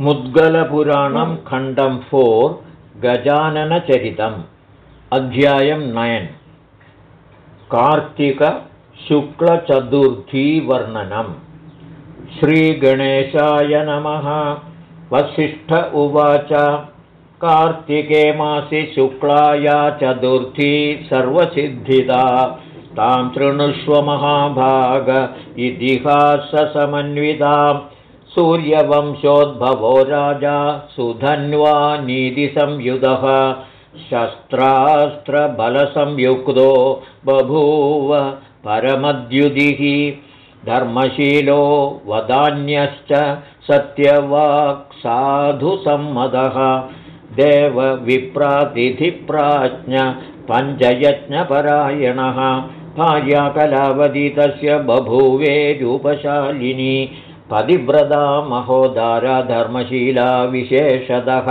मुद्गलपुराणं खण्डं फोर् गजाननचरितम् अध्यायं नयन्। कार्तिकशुक्लचतुर्थीवर्णनम् श्रीगणेशाय नमः। वसिष्ठ उवाच। कार्तिके मासि शुक्लाया चतुर्थी सर्वसिद्धिदा। तां महाभाग। इतिहाससमन्विताम् सूर्यवंशोद्भवो राजा सुधन्वा नीतिसंयुधः शस्त्रास्त्रबलसंयुक्तो बभूव परमद्युदिः धर्मशीलो वदान्यश्च सत्यवाक्साधुसम्मदः देवविप्रातिथिप्राज्ञ पञ्चयज्ञपरायणः भार्याकलावती तस्य बभूवे रूपशालिनी पतिव्रता महोदारा धर्मशीला विशेषतः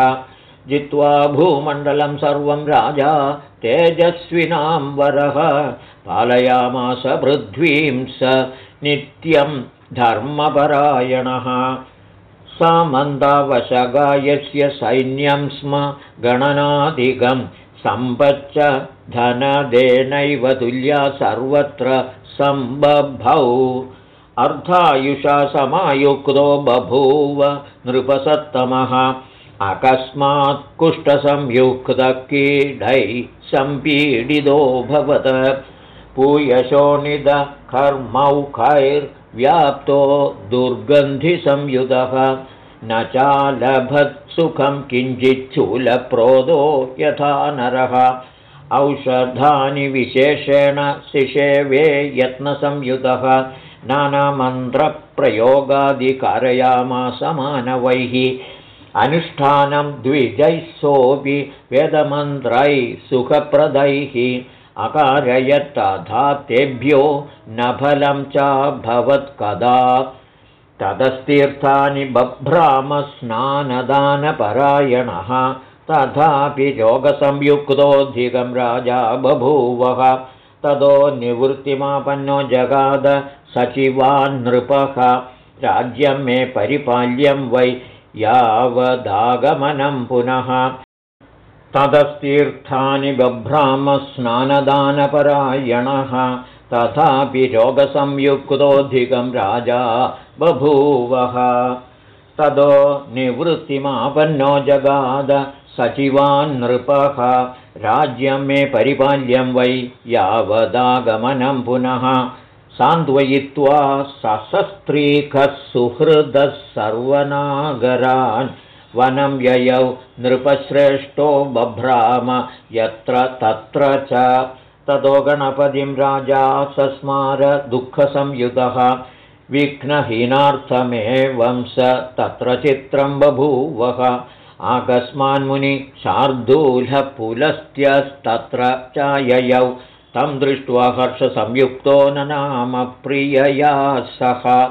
जित्वा भूमण्डलं सर्वं राजा तेजस्विनां वरः पालयामास पृथ्वीं स नित्यं धर्मपरायणः। सामन्तावशगायस्य सैन्यं स्म गणनाधिकं सम्पच्च धनदेनैव तुल्या सर्वत्र सम्बभौ अर्धायुषा समायुक्तो बभूव नृपसत्तमः। अकस्मात् कुष्ठसंयुक्तकीडैः सम्पीडितोऽभवत् पूयशोणितकर्मौखैर्व्याप्तो दुर्गन्धिसंयुधः। न चालभत्सुखं किञ्चिच्छूलप्रोदो यथा नरः। औषधानि विशेषेण शिषेवे यत्नसंयुतः नानामन्त्रप्रयोगादिकारयामासमानवैः अनुष्ठानं द्विजैः सोऽपि वेदमन्त्रैः सुखप्रदैः अकारयत्तथा तेभ्यो न फलं चाभवत्कदा ततस्तीर्थानि बभ्रामस्नानदानपरायणः तथापि योगसंयुक्तोऽधिकं राजा बभूवः ततो निवृत्तिमापन्नो जगाद सचिवान्नृपः राज्यं मे परिपाल्यं वै यावदागमनं पुनः। ततस्तीर्थानि बभ्रामस्नानदानपरायणः तथापि रोगसंयुक्तोऽधिकं राजा बभूवः। ततो निवृत्तिमापन्नो जगाद सचिवान्नृपः राज्यं मे परिपाल्यं वै यावदागमनं पुनः सान्त्वयित्वा सशस्त्रीकः सुहृदः सर्वनागरान् वनं ययौ नृपश्रेष्ठो बभ्राम यत्र तत्र च। ततो गणपतिं राजा सस्मार दुःखसंयुतः विघ्नहीनार्थमेवं स तत्र चित्रं बभूवः आकस्मान्मुनि शार्दूलपुलस्त्यस्तत्र चाययौ। तं दृष्ट्वा हर्षसंयुक्तो न नाम प्रियया सह।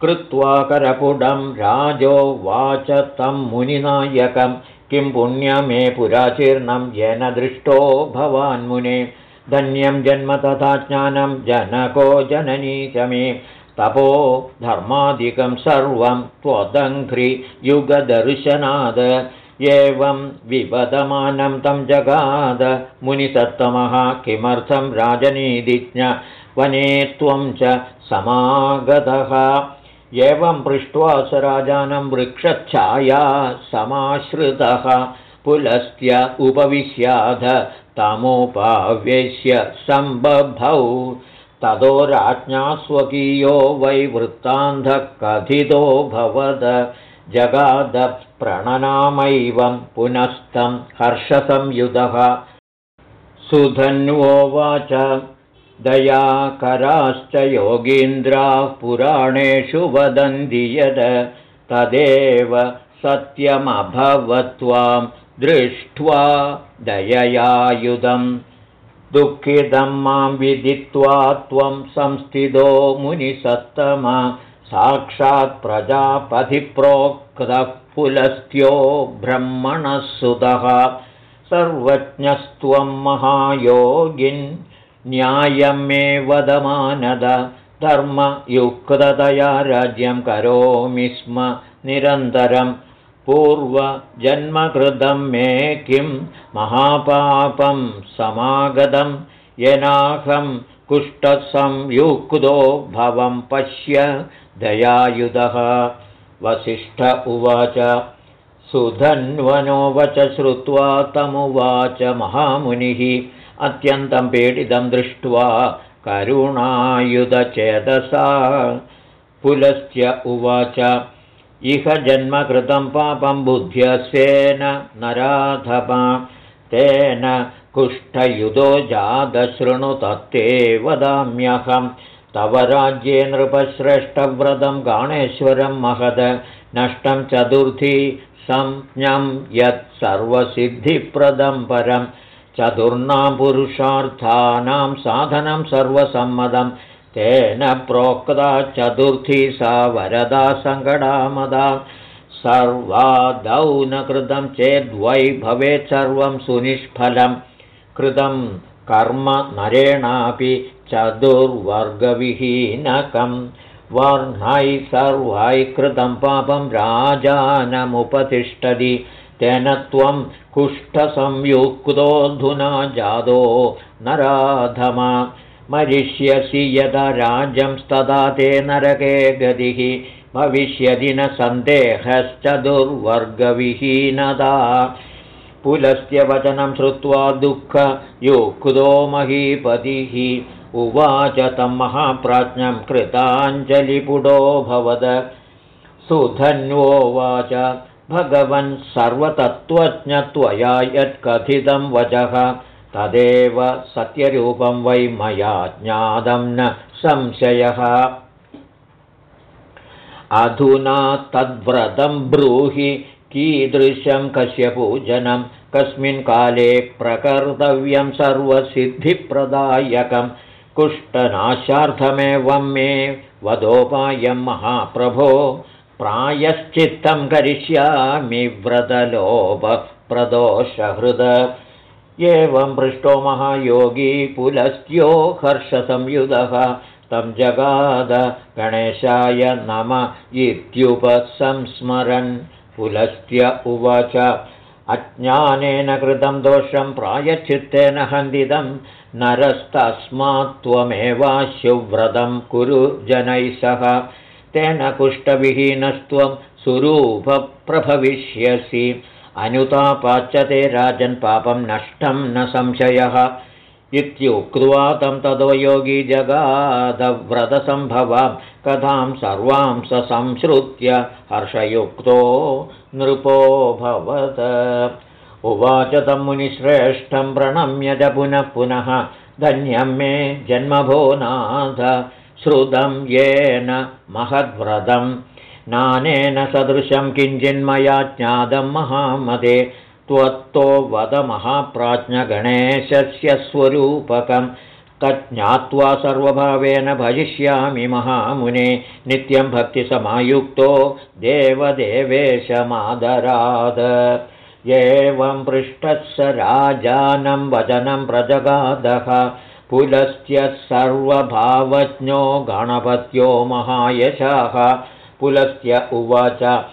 कृत्वा करपुडं राजोवाच तं मुनिनायकं। किं पुण्यमे पुराचीर्णं येन दृष्टो भवान्मुने। धन्यं जन्म तथा ज्ञानं जनको जननी च मे तपो धर्मादिकं सर्वं त्वदङ्घ्रियुगदर्शनाद एवं विवदमानं तं जगाद। मुनिसत्तमः किमर्थं राजनीतिज्ञ वने त्वं च समागतः? एवं पृष्ट्वा स राजानं वृक्षच्छाया समाश्रितः पुलस्त्य उपविश्याध तमोपावेश्य सम्बभौ ततो राज्ञा स्वकीयो वै वृत्तान्धः कथितो भवद जगादप्रणनामैवं पुनस्तं हर्षसंयुधः। सुधन्वोवाच दयाकराश्च योगीन्द्राः पुराणेषु वदन्ति यद। तदेव सत्यमभवत्वां दृष्ट्वा दययायुधम् दुःखितं मां विदित्वा त्वं संस्थितो मुनिसत्तमा। साक्षात् प्रजापतिप्रोक्तः पुलस्त्यो ब्रह्मणः सुतः सर्वज्ञस्त्वं महायोगिन् न्यायं मे वदमानद धर्मयुक्ततया राज्यं करोमि स्म। निरन्तरं पूर्वजन्मकृतं मे किं महापापं समागतं येनाहं कुष्ठसंयुक्तो भवं पश्य दयायुधः। वसिष्ठ उवाच सुधन्वनोवच श्रुत्वा तमुवाच महामुनिः। अत्यन्तं पीडितं दृष्ट्वा करुणायुधचेतसा। पुलस्त्य उवाच इह जन्मकृतं पापं बुद्ध्यसेन नराधपा। तेन कुष्ठयुधो जातशृणु तत्ते वदाम्यहं तव राज्ये नृपश्रेष्ठव्रतं गाणेश्वरं महद। नष्टं चतुर्थी संज्ञं यत् सर्वसिद्धिप्रदं परं। चतुर्णां पुरुषार्थानां साधनं सर्वसम्मदम् तेन प्रोक्ता चतुर्थी सा वरदा न कृतं चेद्वै भवेत् सर्वं सुनिष्फलं। कृतं कर्म नरेणापि चतुर्वर्गविहीनकं। वर्णैः सर्वैः कृतं पापं राजानमुपतिष्ठति। तेन त्वं कुष्ठसंयुक्तोऽधुना जादो नराधमा मरिष्यसि यदा राज्यंस्तदा ते नरके गतिः भविष्यति न सन्देहश्च दुर्वर्गविहीनदा पुलस्त्यवचनं श्रुत्वा दुःखयुक्तो महीपतिः उवाच तं महाप्राज्ञं कृताञ्जलिपुडो भवद। सुधन्वोवाच भगवन् सर्वतत्त्वज्ञत्वया यत्कथितं वचः तदेव सत्यरूपं वै मया ज्ञातं न संशयः। अधुना तद्व्रतं ब्रूहि कीदृशं कस्य पूजनं कस्मिन् काले प्रकर्तव्यं सर्वसिद्धिप्रदायकं। कुष्ठनाशार्थमेवं मे वदोपायं महाप्रभो प्रायश्चित्तं करिष्यामि व्रतलोपप्रदोषहृद एवं पृष्टो महायोगी पुलस्त्यो हर्षसंयुधः। तं जगाद गणेशाय नम इत्युपसंस्मरन्। पुलस्त्य उवाच अज्ञानेन कृतं दोषं प्रायचित्तेन हन्दितं। नरस्तस्मात् त्वमेवाशुव्रतं कुरु जनैः सह। तेन कुष्ठविहीनस्त्वं सुरूपप्रभविष्यसि अनुतापाच्यते राजन्पापं नष्टं न संशयः। इत्युक्त्वा तं ततो योगी जगादव्रतसम्भवां कथां सर्वां स संश्रुत्य हर्षयुक्तो नृपोऽभवत् उवाच तं मुनिश्रेष्ठं प्रणम्य च पुनः पुनः धन्यं मे जन्मभो नाथ श्रुतं येन महद्व्रतम् नानेन सदृशं किञ्चिन्मया ज्ञातं महामदे। त्वत्तो वद महाप्राज्ञगणेशस्य स्वरूपकं तज्ज्ञात्वा सर्वभावेन भजिष्यामि महामुने। नित्यं भक्तिसमायुक्तो देवदेवेशमादराद एवं पृष्ठः स राजानं वचनं प्रजगादः। पुलस्त्य सर्वभावज्ञो गणपत्यो महायशाः पुलस्त्य उवाच।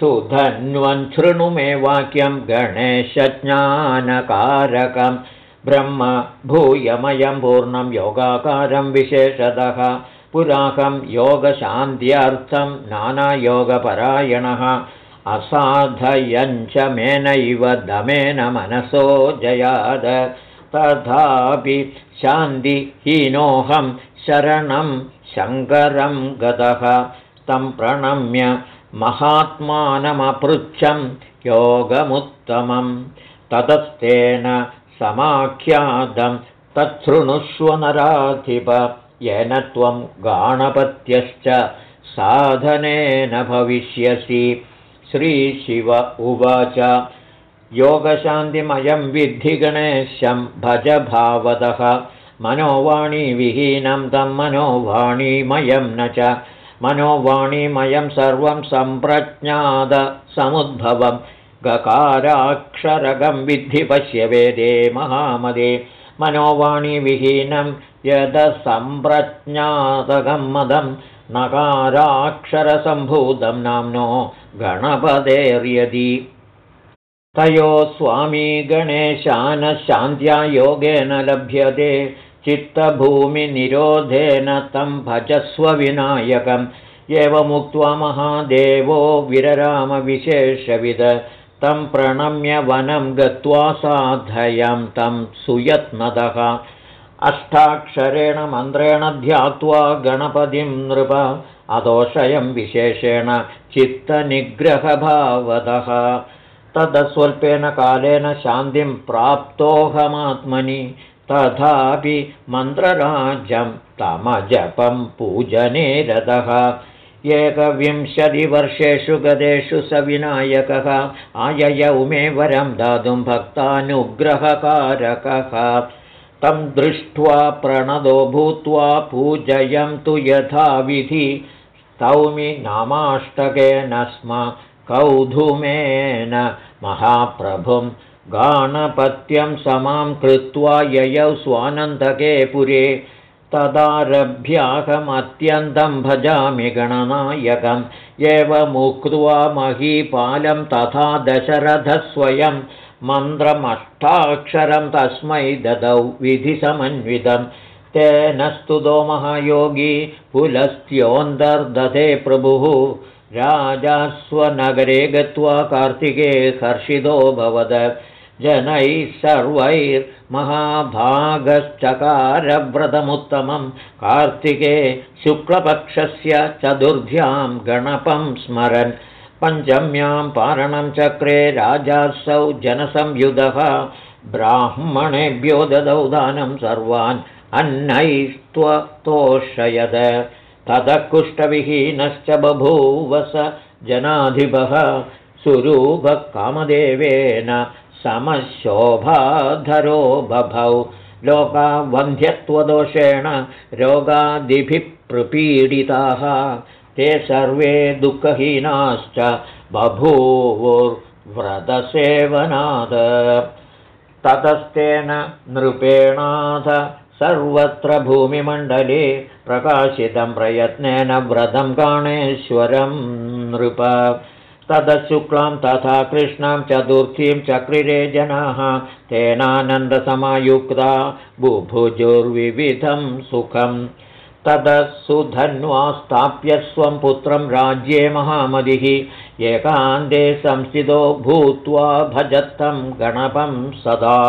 सुधन्वन् मे वाक्यं गणेशज्ञानकारकं। ब्रह्म भूयमयं पूर्णं योगाकारं विशेषतः। पुराहं योगशान्त्यर्थं नानायोगपरायणः। असाधयञ्च मेनैव दमेन मनसो जयाद। तथापि शान्तिहीनोऽहं शरणं शङ्करं गतः तं प्रणम्य महात्मानमपृच्छं योगमुत्तमं ततस्तेन समाख्यातं तच्छृणुष्वनराधिप येन त्वं गाणपत्यश्च साधनेन भविष्यसि। श्रीशिव उवाच। योगशान्तिमयं विद्धिगणेशं भज भावदः। मनोवाणीविहीनं तं मनोवाणीमयं न च मनोवाणीमयं सर्वं सम्प्रज्ञादसमुद्भवं गकाराक्षरगं विद्धि पश्य वेदे महामदे। मनोवाणीविहीनं यदसम्प्रज्ञातगं मदं। नकाराक्षरसम्भूतं नाम्नो गणपदेर्यदि तयो स्वामी गणेशानशान्त्या योगेन लभ्यते चित्तभूमिनिरोधेन तं भजस्वविनायकम् एवमुक्त्वा महादेवो विररामविशेषविद। तं प्रणम्य वनं गत्वा साधयं तं सुयत्नतः अष्टाक्षरेण मन्त्रेण ध्यात्वा गणपतिं नृप। अदोषयं विशेषेण चित्तनिग्रहभावतः तदस्वल्पेन कालेन शान्तिं प्राप्तोऽहमात्मनि तथापि मन्त्रराज्यं तमजपं पूजने रथः एकविंशतिवर्षेषु गतेषु स विनायकः आययौ मे वरं दातुं भक्तानुग्रहकारकः। तं दृष्ट्वा प्रणदो भूत्वा पूजयन्तु यथाविधि। स्तौमि नामाष्टकेन स्म कौधुमेन महाप्रभुं गाणपत्यं समां कृत्वा ययौ स्वानन्दके पुरे तदारभ्याहमत्यन्तं भजामि गणनायकम्। एवमुक्त्वा महीपालं तथा दशरथस्वयं मन्त्रमष्टाक्षरं तस्मै ददौ विधिसमन्वितं तेन स्तुतो महायोगी पुलस्त्योऽन्तर्दधे प्रभुः। राजा स्वनगरे गत्वा कार्तिके हर्षितोऽभवद जनैः सर्वैर्महाभागश्चकारव्रतमुत्तमं कार्तिके शुक्लपक्षस्य चतुर्भ्यां गणपं स्मरन्। पञ्चम्यां पारणं चक्रे राजासौ जनसंयुधः ब्राह्मणेभ्यो ददौ दानं सर्वान् अन्नैस्त्वतोषयद ततः कुष्ठविहीनश्च बभूवस जनाधिपः सुरूपकामदेवेन समशोभाधरो बभौ। लोकावन्ध्यत्वदोषेण रोगादिभिः प्रपीडिताः ते सर्वे दुःखहीनाश्च। बभूवुर्व्रतसेवनाद ततस्तेन नृपेणाथ। सर्वत्र भूमिमण्डले प्रकाशितं प्रयत्नेन व्रतं काणेश्वरं नृप तदशुक्लां तथा कृष्णां चतुर्थीं चक्रिरे जनाः तेनानन्दसमयुक्ता बुभुजुर्विविधं सुखम् तदसुधन्वा स्थाप्य स्वं पुत्रं राज्ये महामतिः एकान्ते संस्थितो भूत्वा भजत्तं गणपं सदा।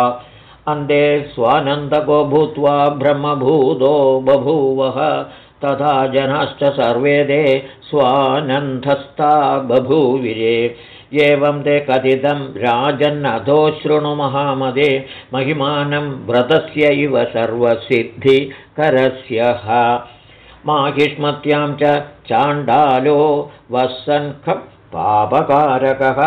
अन्ते स्वानन्दको भूत्वा ब्रह्मभूतो बभूवः तथा जनाश्च सर्वे ते स्वानन्दस्था बभूविरे। एवं ते कथितं राजन्नधो शृणुमहामदे महिमानं व्रतस्यैव सर्वसिद्धिकरस्यः। माहिष्मत्यां च चाण्डालो पापकारकः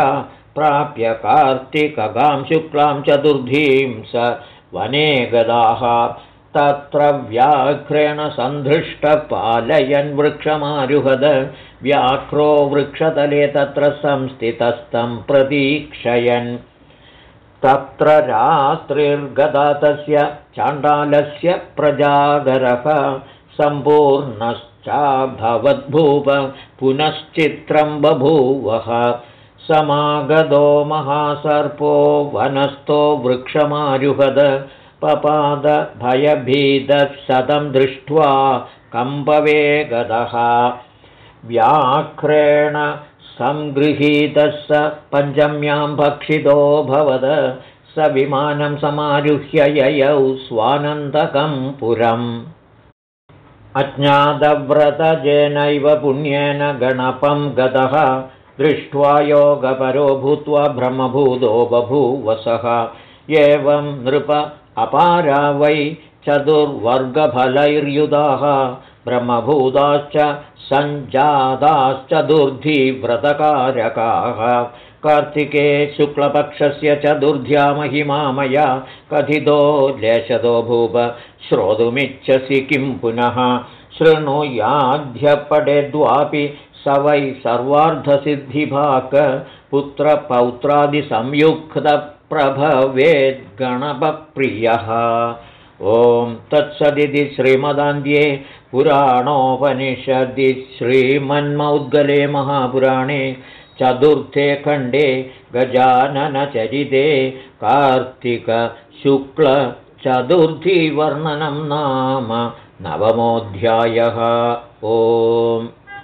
प्राप्य कार्तिकगां शुक्लां चतुर्धीं स वने गदाः तत्र व्याघ्रेण सन्धृष्टपालयन् वृक्षमारुहद व्याघ्रो वृक्षतले तत्र संस्थितस्तं प्रतीक्षयन् तत्र रात्रिर्गदा तस्य चाण्डालस्य प्रजागरः सम्पूर्णश्चाभवद्भूप पुनश्चित्रं बभूवः समागतो महासर्पो वनस्थो वृक्षमारुहद पपादभयभीदः शतं दृष्ट्वा कम्पवेगदः। व्याघ्रेण सङ्गृहीतः स पञ्चम्यां भक्षितो भवद। स विमानं समारुह्य ययौ स्वानन्दकं पुरम्। अज्ञातव्रतजेनैव पुण्येन गणपं गतः। दृष्ट्वा योगपरो भूत्वा ब्रह्मभूतो बभूवसः। एवं नृप अपारा वै चतुर्वर्गफलैर्युधाः ब्रह्मभूताश्च सञ्जाताश्चतुर्धिव्रतकारकाः कार्तिके शुक्लपक्षस्य चतुर्ध्या महिमामया कथितो लेशतो भूप श्रोतुमिच्छसि किं पुनः? शृणुयाध्यपडेद्वापि स वै सर्वार्धसिद्धिभाक पुत्रपौत्रादिसंयुक्तप्रभवेद्गणपप्रियः ॐ तत्सदिति श्रीमदान्ध्ये पुराणोपनिषदि श्रीमन्मौद्गले महापुराणे चतुर्थे खण्डे गजाननचरिते कार्तिकशुक्लचतुर्थीवर्णनं नाम नवमोऽध्यायः। ओम्